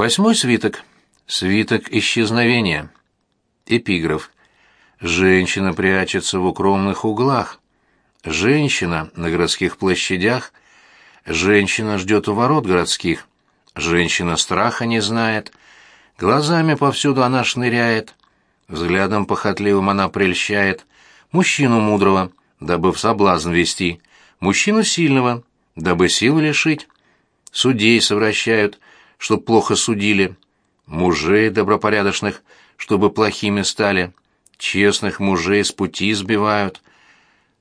Восьмой свиток. Свиток исчезновения. Эпиграф. Женщина прячется в укромных углах. Женщина на городских площадях. Женщина ждет у ворот городских. Женщина страха не знает. Глазами повсюду она шныряет. Взглядом похотливым она прельщает. Мужчину мудрого, дабы в соблазн вести. Мужчину сильного, дабы силы лишить. Судей совращают, чтоб плохо судили. Мужей добропорядочных, чтобы плохими стали. Честных мужей с пути сбивают.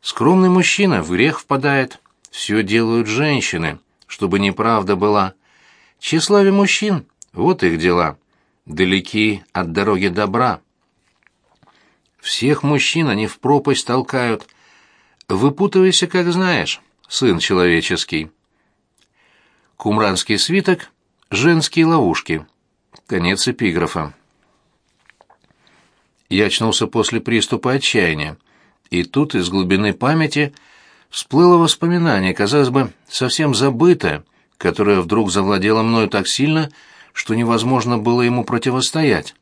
Скромный мужчина в грех впадает. Все делают женщины, чтобы неправда была. Тщеславие мужчин — вот их дела. Далеки от дороги добра. Всех мужчин они в пропасть толкают. Выпутывайся, как знаешь, сын человеческий. Кумранский свиток «Женские ловушки». Конец эпиграфа. Я очнулся после приступа отчаяния, и тут из глубины памяти всплыло воспоминание, казалось бы, совсем забытое, которое вдруг завладело мною так сильно, что невозможно было ему противостоять.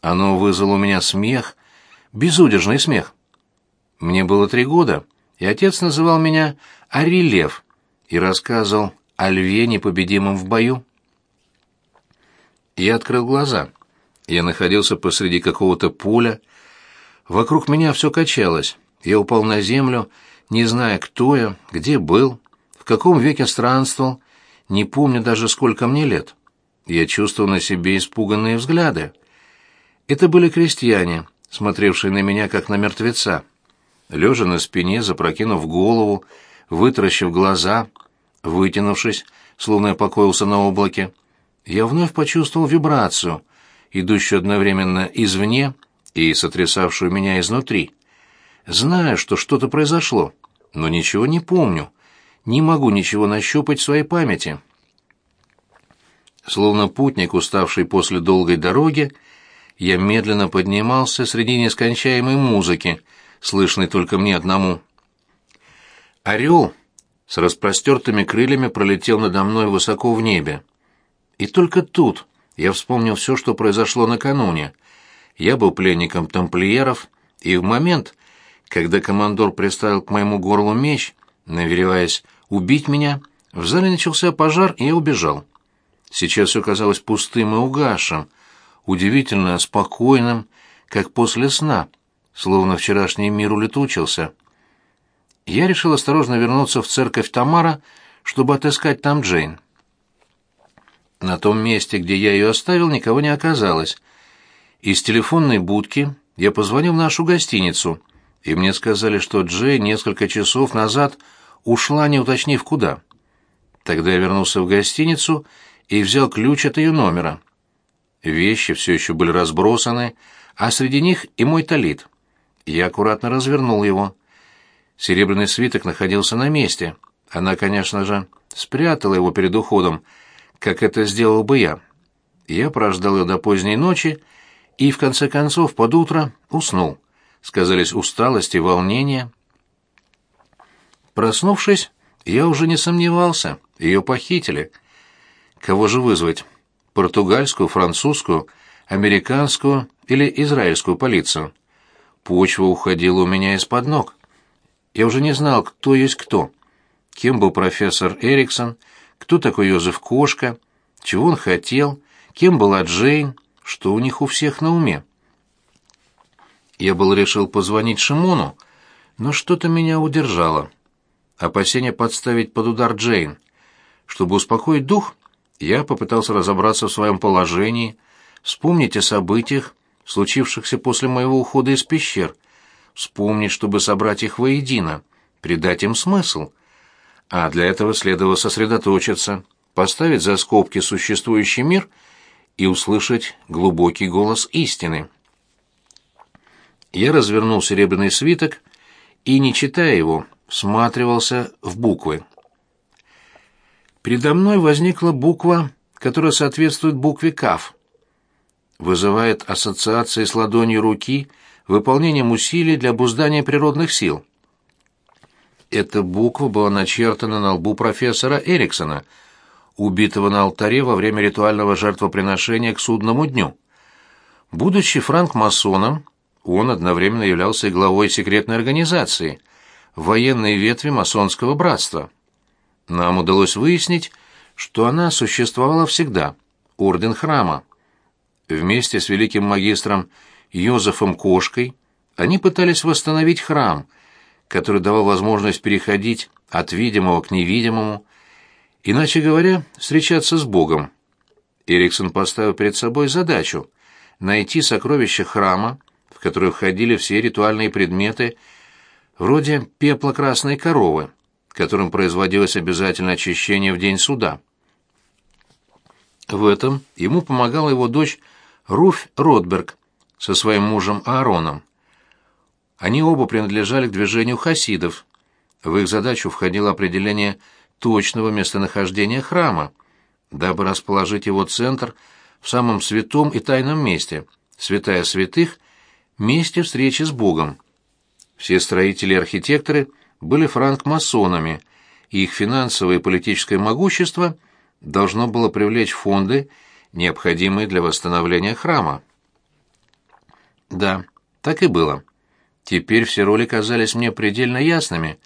Оно вызвало у меня смех, безудержный смех. Мне было три года, и отец называл меня Арилев и рассказывал о льве, непобедимом в бою. Я открыл глаза. Я находился посреди какого-то поля. Вокруг меня все качалось. Я упал на землю, не зная, кто я, где был, в каком веке странствовал, не помню даже, сколько мне лет. Я чувствовал на себе испуганные взгляды. Это были крестьяне, смотревшие на меня, как на мертвеца. Лежа на спине, запрокинув голову, вытаращив глаза, вытянувшись, словно я покоился на облаке, я вновь почувствовал вибрацию, идущую одновременно извне и сотрясавшую меня изнутри. Знаю, что что-то произошло, но ничего не помню, не могу ничего нащупать в своей памяти. Словно путник, уставший после долгой дороги, я медленно поднимался среди нескончаемой музыки, слышной только мне одному. Орел с распростертыми крыльями пролетел надо мной высоко в небе. И только тут я вспомнил все, что произошло накануне. Я был пленником тамплиеров, и в момент, когда командор приставил к моему горлу меч, навереваясь убить меня, в зале начался пожар, и я убежал. Сейчас все казалось пустым и угасшим, удивительно спокойным, как после сна, словно вчерашний мир улетучился. Я решил осторожно вернуться в церковь Тамара, чтобы отыскать там Джейн. На том месте, где я ее оставил, никого не оказалось. Из телефонной будки я позвонил в нашу гостиницу, и мне сказали, что Джей несколько часов назад ушла, не уточнив куда. Тогда я вернулся в гостиницу и взял ключ от ее номера. Вещи все еще были разбросаны, а среди них и мой талит. Я аккуратно развернул его. Серебряный свиток находился на месте. Она, конечно же, спрятала его перед уходом, как это сделал бы я. Я прождал ее до поздней ночи и, в конце концов, под утро уснул. Сказались усталость и волнение. Проснувшись, я уже не сомневался, ее похитили. Кого же вызвать? Португальскую, французскую, американскую или израильскую полицию? Почва уходила у меня из-под ног. Я уже не знал, кто есть кто. Кем был профессор Эриксон, кто такой Йозеф Кошка, чего он хотел, кем была Джейн, что у них у всех на уме. Я был решил позвонить Шимону, но что-то меня удержало. Опасение подставить под удар Джейн. Чтобы успокоить дух, я попытался разобраться в своем положении, вспомнить о событиях, случившихся после моего ухода из пещер, вспомнить, чтобы собрать их воедино, придать им смысл — а для этого следовало сосредоточиться, поставить за скобки существующий мир и услышать глубокий голос истины. Я развернул серебряный свиток и, не читая его, всматривался в буквы. Передо мной возникла буква, которая соответствует букве КАФ. Вызывает ассоциации с ладонью руки, выполнением усилий для обуздания природных сил. Эта буква была начертана на лбу профессора Эриксона. убитого на алтаре во время ритуального жертвоприношения к судному дню. Будучи франк-масоном, он одновременно являлся и главой секретной организации, военной ветви масонского братства. Нам удалось выяснить, что она существовала всегда, орден храма. Вместе с великим магистром Йозефом Кошкой они пытались восстановить храм, который давал возможность переходить от видимого к невидимому, иначе говоря, встречаться с Богом. Эриксон поставил перед собой задачу найти сокровища храма, в которые входили все ритуальные предметы, вроде пепла красной коровы, которым производилось обязательное очищение в день суда. В этом ему помогала его дочь Руфь Ротберг со своим мужем Аароном. Они оба принадлежали к движению хасидов. В их задачу входило определение точного местонахождения храма, дабы расположить его центр в самом святом и тайном месте, святая святых, месте встречи с Богом. Все строители и архитекторы были франкмасонами, и их финансовое и политическое могущество должно было привлечь фонды, необходимые для восстановления храма. Да, так и было. Теперь все роли казались мне предельно ясными.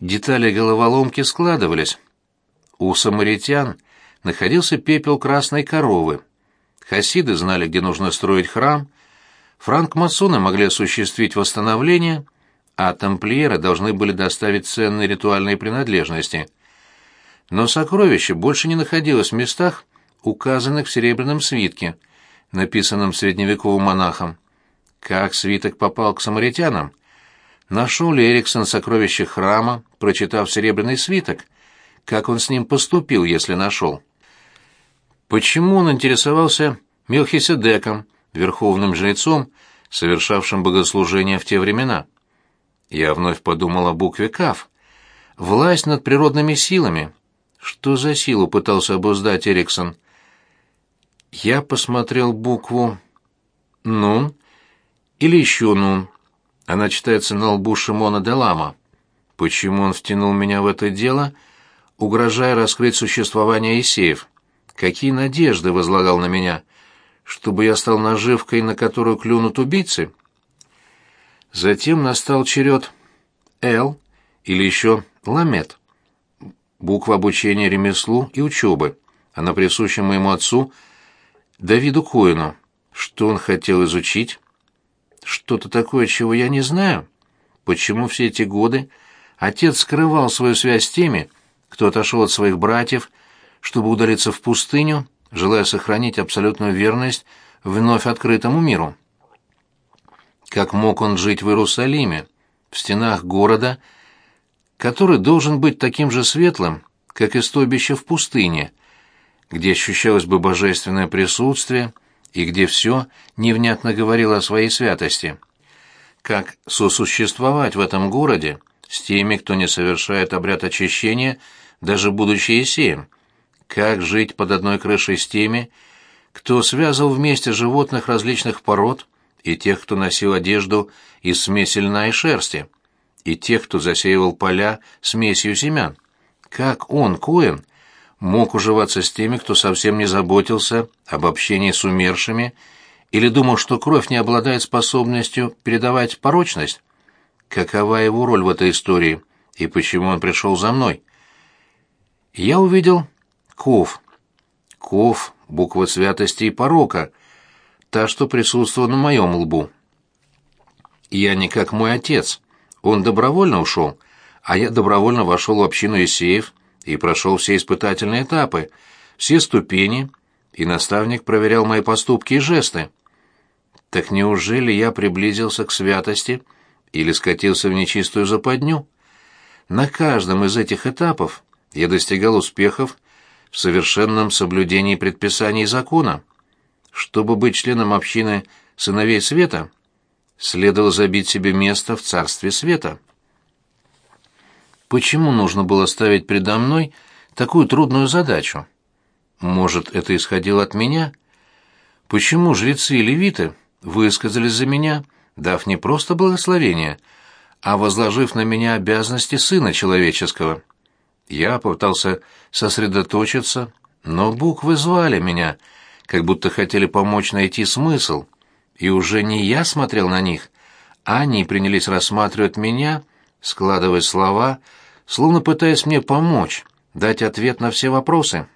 Детали головоломки складывались. У самаритян находился пепел красной коровы. Хасиды знали, где нужно строить храм, франкмасоны могли осуществить восстановление, а тамплиеры должны были доставить ценные ритуальные принадлежности. Но сокровище больше не находилось в местах, указанных в серебряном свитке, написанном средневековым монахом. Как свиток попал к самаритянам? Нашел ли Эриксон сокровище храма, прочитав серебряный свиток? Как он с ним поступил, если нашел? Почему он интересовался Мелхиседеком, верховным жрецом, совершавшим богослужение в те времена? Я вновь подумал о букве «Кав». Власть над природными силами. Что за силу пытался обуздать Эриксон? Я посмотрел букву «Нун» или еще «Нун». Она читается на лбу Шимона де Лама. Почему он втянул меня в это дело, угрожая раскрыть существование Исеев? Какие надежды возлагал на меня? Чтобы я стал наживкой, на которую клюнут убийцы? Затем настал черед «Л» или еще «Ламет». Буква обучения ремеслу и учебы. Она присуща моему отцу Давиду Коину. Что он хотел изучить? Что-то такое, чего я не знаю? Почему все эти годы отец скрывал свою связь с теми, кто отошел от своих братьев, чтобы удалиться в пустыню, желая сохранить абсолютную верность вновь открытому миру. Как мог он жить в Иерусалиме, в стенах города, который должен быть таким же светлым, как и стойбище в пустыне, где ощущалось бы божественное присутствие и где все невнятно говорило о своей святости? Как сосуществовать в этом городе с теми, кто не совершает обряд очищения, даже будучи Есеем? Как жить под одной крышей с теми, кто связывал вместе животных различных пород, и тех, кто носил одежду из смеси льна и шерсти, и тех, кто засеивал поля смесью семян? Как он, Коэн, мог уживаться с теми, кто совсем не заботился об общении с умершими или думал, что кровь не обладает способностью передавать порочность? Какова его роль в этой истории и почему он пришел за мной? Я увидел Ков. Ков — буква святости и порока, та, что присутствовала на моем лбу. Я не как мой отец. Он добровольно ушел, а я добровольно вошел в общину Исеев и прошел все испытательные этапы, все ступени, и наставник проверял мои поступки и жесты. Так неужели я приблизился к святости или скатился в нечистую западню? На каждом из этих этапов я достигал успехов в совершенном соблюдении предписаний закона. Чтобы быть членом общины сыновей света, следовало забить себе место в царстве света. Почему нужно было ставить передо мной такую трудную задачу? Может, это исходило от меня? Почему жрецы и левиты высказались за меня, дав не просто благословение, а возложив на меня обязанности сына человеческого? Я попытался сосредоточиться, но буквы звали меня, как будто хотели помочь найти смысл. И уже не я смотрел на них, а они принялись рассматривать меня, складывая слова, словно пытаясь мне помочь, дать ответ на все вопросы.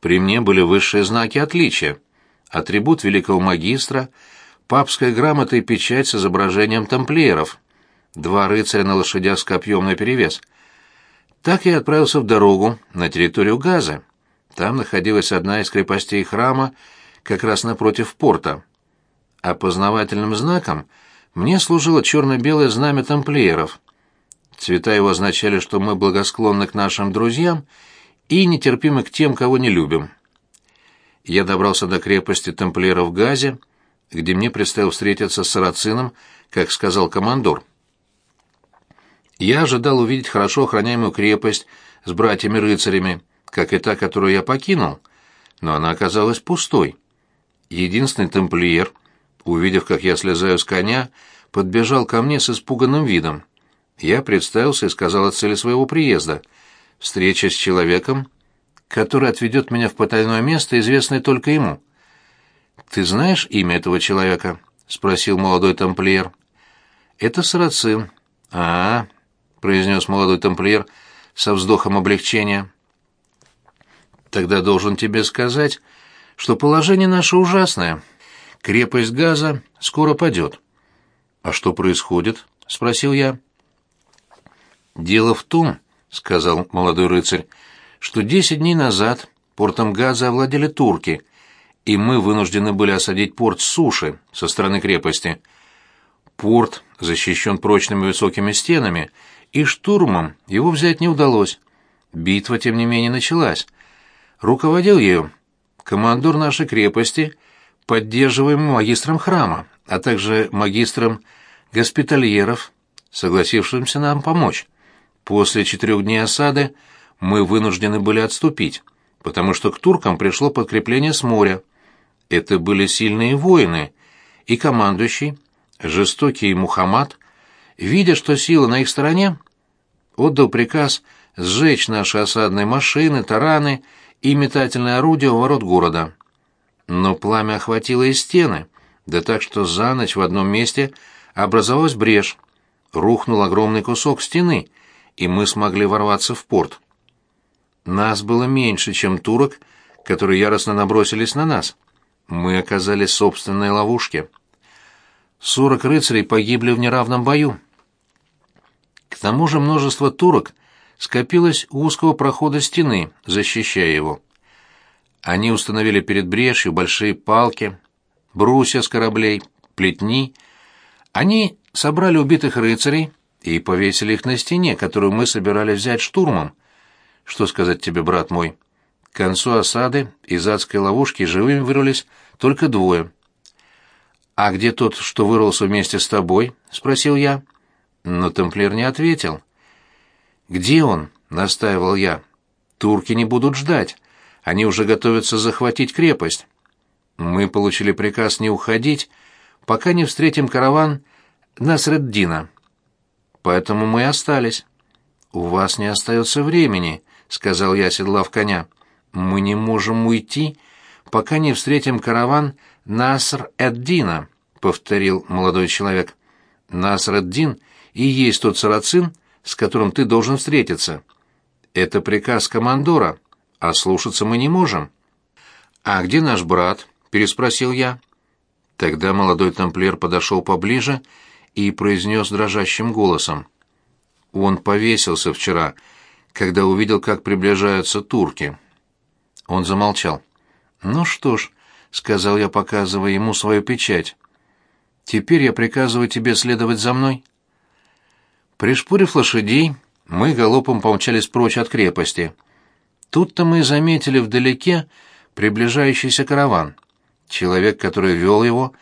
При мне были высшие знаки отличия. Атрибут великого магистра, папская грамота и печать с изображением тамплиеров. Два рыцаря на лошадях с копьем наперевес. Так я отправился в дорогу на территорию Газа. Там находилась одна из крепостей храма, как раз напротив порта. Опознавательным знаком мне служило черно-белое знамя тамплиеров. Цвета его означали, что мы благосклонны к нашим друзьям и нетерпимы к тем, кого не любим. Я добрался до крепости тамплиеров в Газе, где мне предстояло встретиться с сарацином, как сказал командор. Я ожидал увидеть хорошо охраняемую крепость с братьями-рыцарями, как и та, которую я покинул, но она оказалась пустой. Единственный тамплиер, увидев, как я слезаю с коня, подбежал ко мне с испуганным видом. Я представился и сказал о цели своего приезда — встреча с человеком, который отведет меня в потайное место, известное только ему. «Ты знаешь имя этого человека?» — спросил молодой тамплиер. «Это Сарацин». «А, — произнес молодой тамплиер со вздохом облегчения. «Тогда должен тебе сказать, что положение наше ужасное. Крепость газа скоро падет». «А что происходит?» — спросил я. «Дело в том, — сказал молодой рыцарь, — что десять дней назад портом газа овладели турки, и мы вынуждены были осадить порт с суши, со стороны крепости. Порт защищен прочными высокими стенами, и штурмом его взять не удалось. Битва, тем не менее, началась. Руководил ею командор нашей крепости, поддерживаемый магистром храма, а также магистром госпитальеров, согласившимся нам помочь. После четырех дней осады мы вынуждены были отступить, потому что к туркам пришло подкрепление с моря. Это были сильные воины, и командующий, жестокий Мухаммад, видя, что сила на их стороне, отдал приказ сжечь наши осадные машины, тараны и метательные орудия у ворот города. Но пламя охватило и стены, да так что за ночь в одном месте образовалась брешь, рухнул огромный кусок стены — и мы смогли ворваться в порт. Нас было меньше, чем турок, которые яростно набросились на нас. Мы оказались в собственной ловушке. Сорок рыцарей погибли в неравном бою. К тому же множество турок скопилось у узкого прохода стены, защищая его. Они установили перед брешью большие палки, брусья с кораблей, плетни. Они собрали убитых рыцарей, и повесили их на стене, которую мы собирались взять штурмом. Что сказать тебе, брат мой? К концу осады из адской ловушки живыми вырвались только двое. «А где тот, что вырвался вместе с тобой?» — спросил я. Но тамплиер не ответил. «Где он?» — настаивал я. «Турки не будут ждать. Они уже готовятся захватить крепость. Мы получили приказ не уходить, пока не встретим караван Насреддина» поэтому мы и остались. У вас не остается времени, сказал я, седлав коня. Мы не можем уйти, пока не встретим караван Наср-эд-Дина, повторил молодой человек. Наср-эд-Дин и есть тот сарацин, с которым ты должен встретиться. Это приказ командора, а слушаться мы не можем. А где наш брат? переспросил я. Тогда молодой тамплиер подошел поближе и произнес дрожащим голосом. Он повесился вчера, когда увидел, как приближаются турки. Он замолчал. «Ну что ж», — сказал я, показывая ему свою печать, — «теперь я приказываю тебе следовать за мной». Пришпорив лошадей, мы галопом помчались прочь от крепости. Тут-то мы заметили вдалеке приближающийся караван. Человек, который вел его,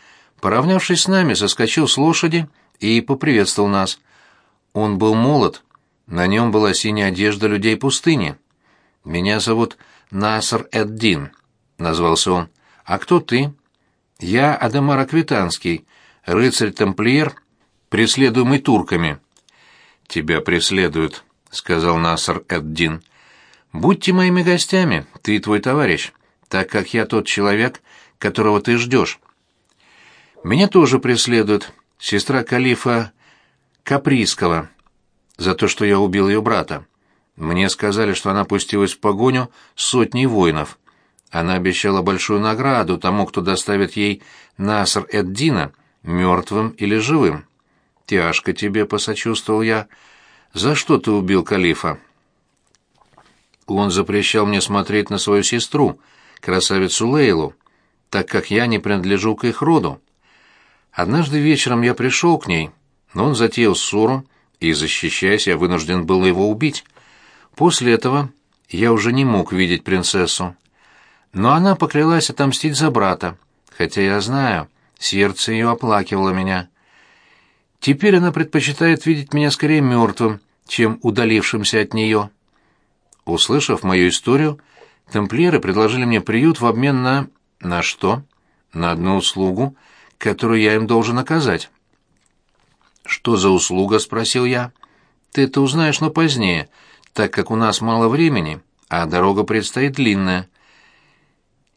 поравнявшись с нами, соскочил с лошади и поприветствовал нас. Он был молод, на нем была синяя одежда людей пустыни. «Меня зовут Наср Эддин», — назвался он. «А кто ты?» «Я Адемар Аквитанский, рыцарь-тамплиер, преследуемый турками». «Тебя преследуют», —— сказал Наср Эддин. «Будьте моими гостями, ты и твой товарищ, так как я тот человек, которого ты ждешь. Меня тоже преследует сестра калифа Каприйского за то, что я убил ее брата. Мне сказали, что она пустилась в погоню сотней воинов. Она обещала большую награду тому, кто доставит ей Наср Эддина, мертвым или живым. «Тяжко тебе», — посочувствовал я. «За что ты убил калифа?» Он запрещал мне смотреть на свою сестру, красавицу Лейлу, так как я не принадлежу к их роду. Однажды вечером я пришел к ней, но он затеял ссору, и, защищаясь, я вынужден был его убить. После этого я уже не мог видеть принцессу. Но она поклялась отомстить за брата, хотя я знаю, сердце ее оплакивало меня. Теперь она предпочитает видеть меня скорее мертвым, чем удалившимся от нее. Услышав мою историю, тамплиеры предложили мне приют в обмен на... на что? На одну услугу, которую я им должен оказать. «Что за услуга?» — спросил я. «Ты это узнаешь, но позднее, так как у нас мало времени, а дорога предстоит длинная.